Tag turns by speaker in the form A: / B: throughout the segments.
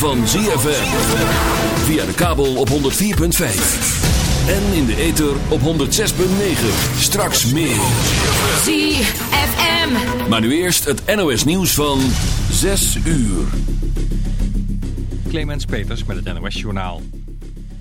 A: van ZFM. Via de kabel op 104.5. En in de ether op 106.9. Straks meer.
B: ZFM.
A: Maar nu eerst het NOS nieuws van 6 uur.
C: Clemens Peters met het NOS Journaal.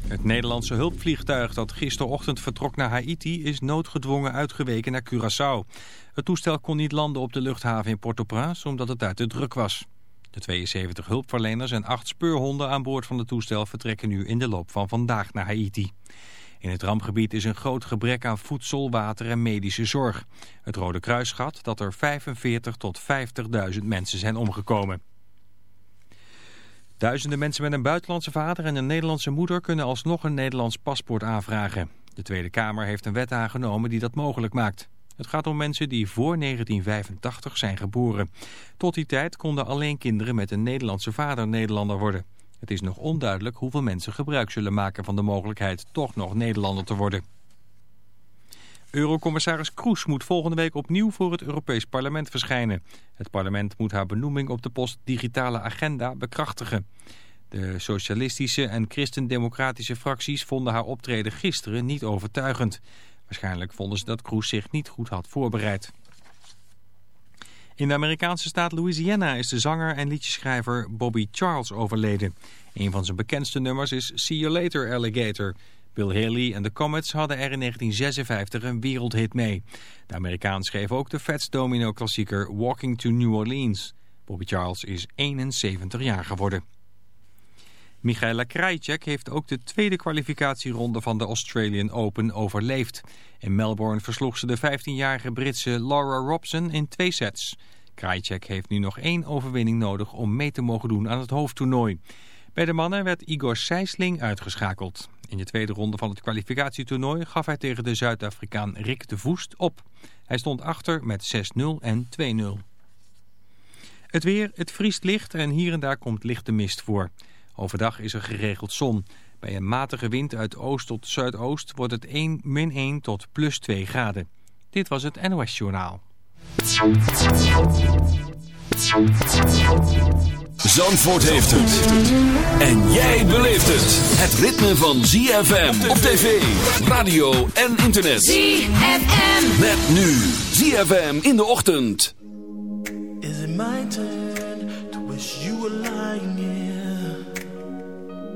C: Het Nederlandse hulpvliegtuig dat gisterochtend vertrok naar Haiti is noodgedwongen uitgeweken naar Curaçao. Het toestel kon niet landen op de luchthaven in Port-au-Prince omdat het uit de druk was. De 72 hulpverleners en 8 speurhonden aan boord van het toestel vertrekken nu in de loop van vandaag naar Haiti. In het rampgebied is een groot gebrek aan voedsel, water en medische zorg. Het Rode Kruis schat dat er 45 tot 50.000 mensen zijn omgekomen. Duizenden mensen met een buitenlandse vader en een Nederlandse moeder kunnen alsnog een Nederlands paspoort aanvragen. De Tweede Kamer heeft een wet aangenomen die dat mogelijk maakt. Het gaat om mensen die voor 1985 zijn geboren. Tot die tijd konden alleen kinderen met een Nederlandse vader Nederlander worden. Het is nog onduidelijk hoeveel mensen gebruik zullen maken van de mogelijkheid toch nog Nederlander te worden. Eurocommissaris Kroes moet volgende week opnieuw voor het Europees Parlement verschijnen. Het parlement moet haar benoeming op de post digitale agenda bekrachtigen. De socialistische en christendemocratische fracties vonden haar optreden gisteren niet overtuigend. Waarschijnlijk vonden ze dat Kroes zich niet goed had voorbereid. In de Amerikaanse staat Louisiana is de zanger en liedjeschrijver Bobby Charles overleden. Een van zijn bekendste nummers is See You Later Alligator... Bill Haley en de Comets hadden er in 1956 een wereldhit mee. De Amerikaan schreef ook de Fats Domino klassieker Walking to New Orleans. Bobby Charles is 71 jaar geworden. Michaela Krajicek heeft ook de tweede kwalificatieronde van de Australian Open overleefd. In Melbourne versloeg ze de 15-jarige Britse Laura Robson in twee sets. Krajicek heeft nu nog één overwinning nodig om mee te mogen doen aan het hoofdtoernooi. Bij de mannen werd Igor Sijsling uitgeschakeld. In de tweede ronde van het kwalificatietoernooi gaf hij tegen de Zuid-Afrikaan Rick de Voest op. Hij stond achter met 6-0 en 2-0. Het weer, het vriest licht en hier en daar komt lichte mist voor. Overdag is er geregeld zon. Bij een matige wind uit oost tot zuidoost wordt het 1 min 1 tot plus 2 graden. Dit was het NOS Journaal.
A: Zandvoort heeft het. En jij beleeft het. Het ritme van ZFM op tv, radio en internet.
B: ZFM.
A: Met nu ZFM in de ochtend.
D: Is it my turn to wish you were lying here?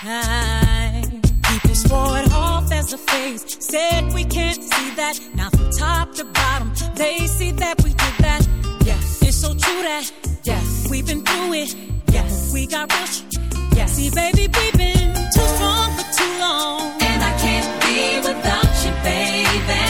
E: Time. People swore it off as a phase, said we can't see that. Now from top to bottom, they see that we did that. Yes, it's so true that, yes, we've been through it. Yes, we got rich. Yes, see, baby, we've been too strong for too long.
F: And I can't be without you, baby.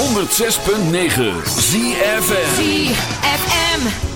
A: 106.9 ZFM
E: ZFM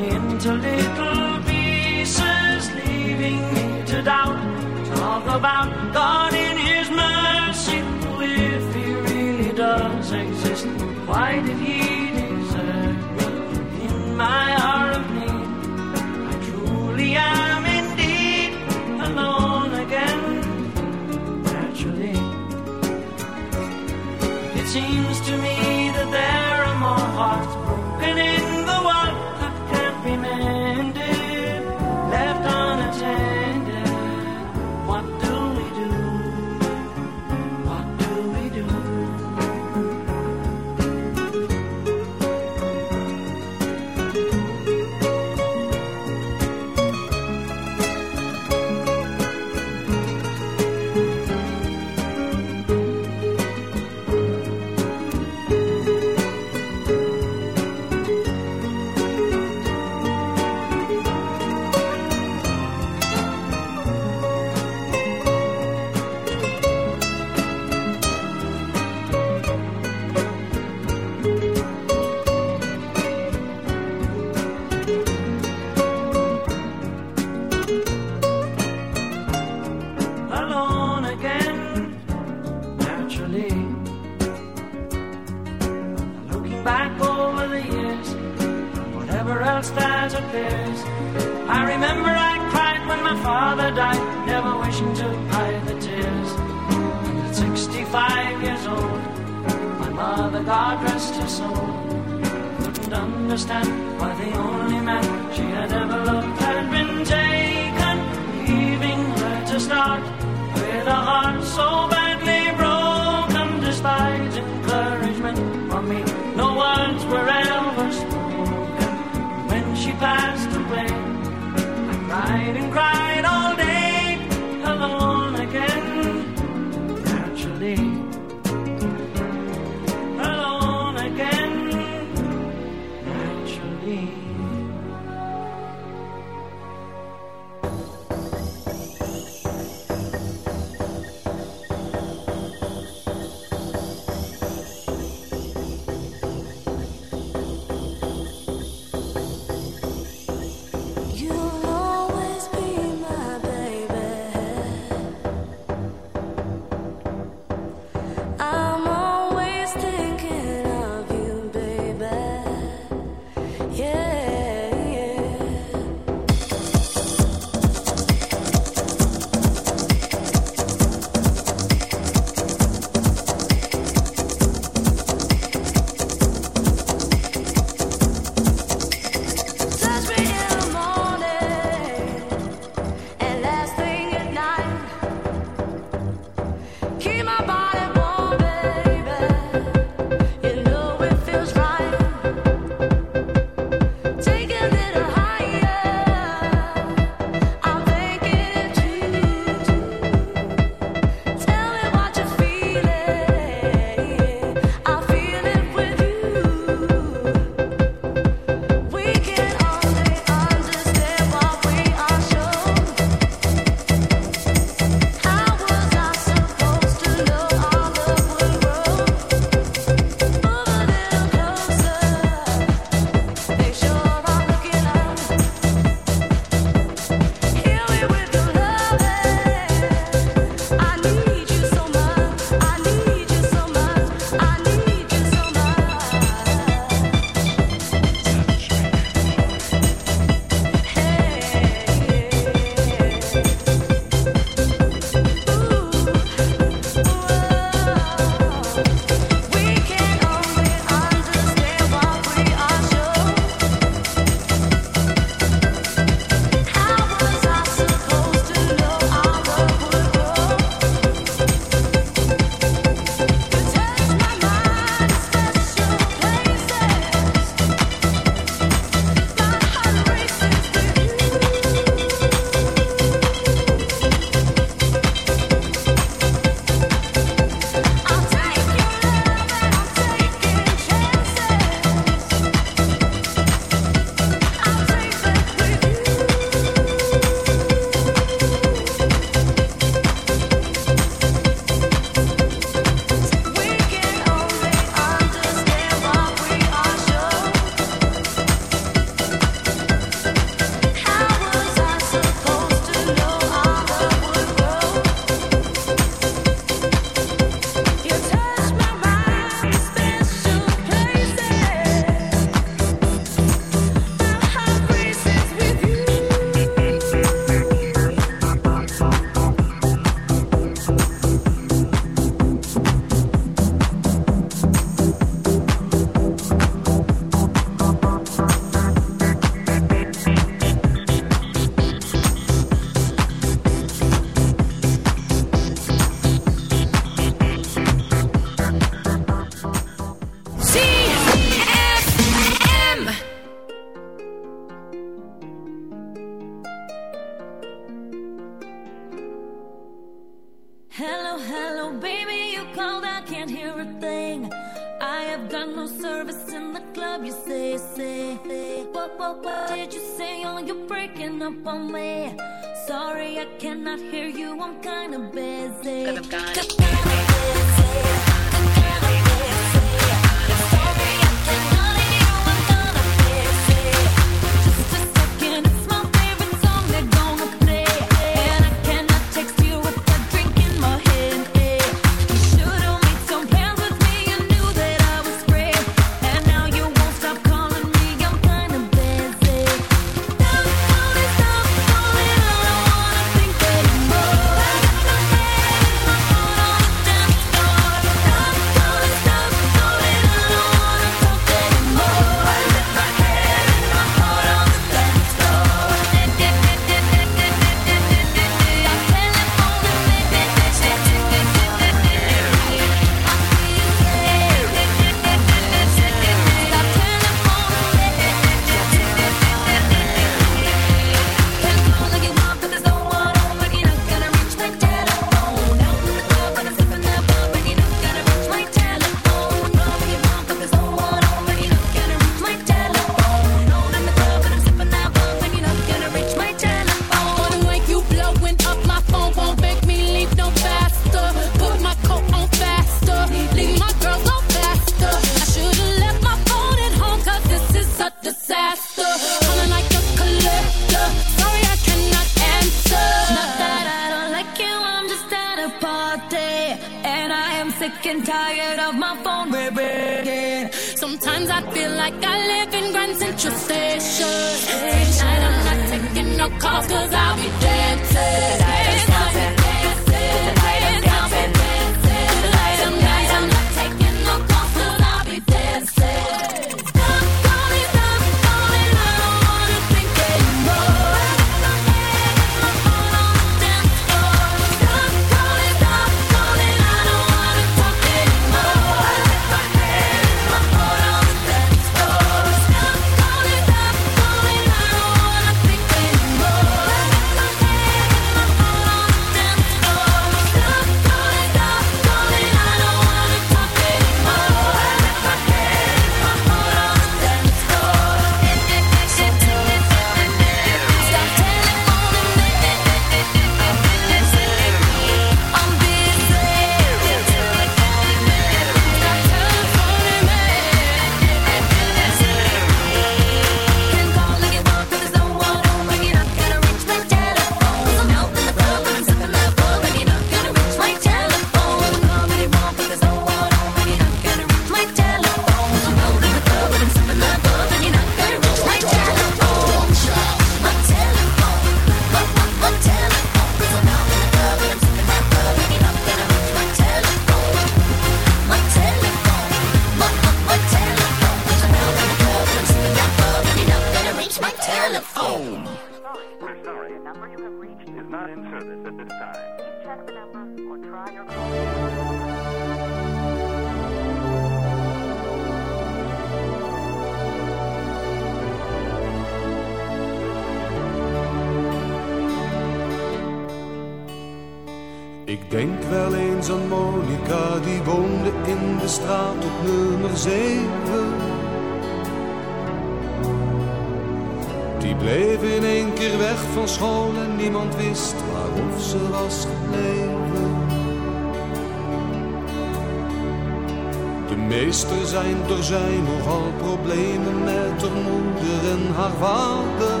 G: De meester zijn, door zijn nogal problemen met haar moeder en haar vader.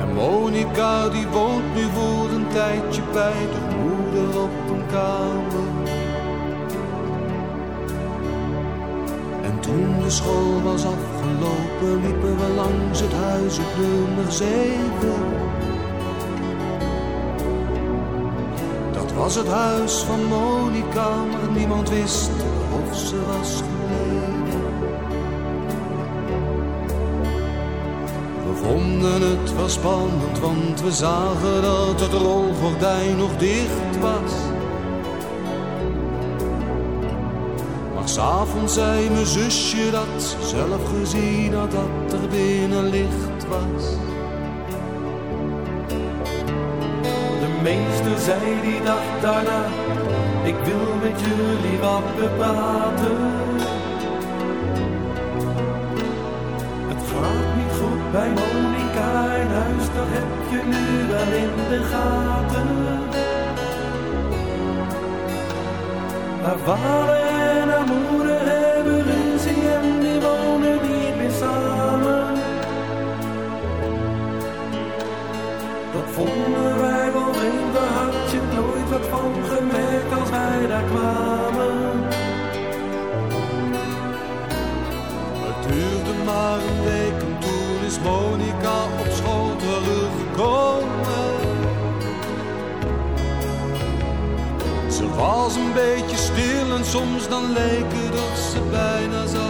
G: En Monica die woont nu voor een tijdje bij de moeder op een kamer. En toen de school was afgelopen liepen we langs het huis op nummer zeven. was het huis van Monica, maar niemand wist of ze was geleden. We vonden het wel spannend, want we zagen dat het rolgordijn nog dicht was. Maar s'avonds zei mijn zusje dat zelf gezien had dat er binnen licht was.
H: Meester zei die dag daarna, ik wil met jullie wat bepraten. Het gaat niet goed bij Monica in huis, dat heb je nu wel in de gaten. Haar vader en haar moeder hebben ruzie en die wonen niet meer samen. Dat vonden wij wel vreemd, daar had je nooit wat van gemerkt als wij daar kwamen.
G: Het duurde maar een week en toen is Monica op school teruggekomen. Ze was een beetje stil en soms dan leek het of ze bijna zat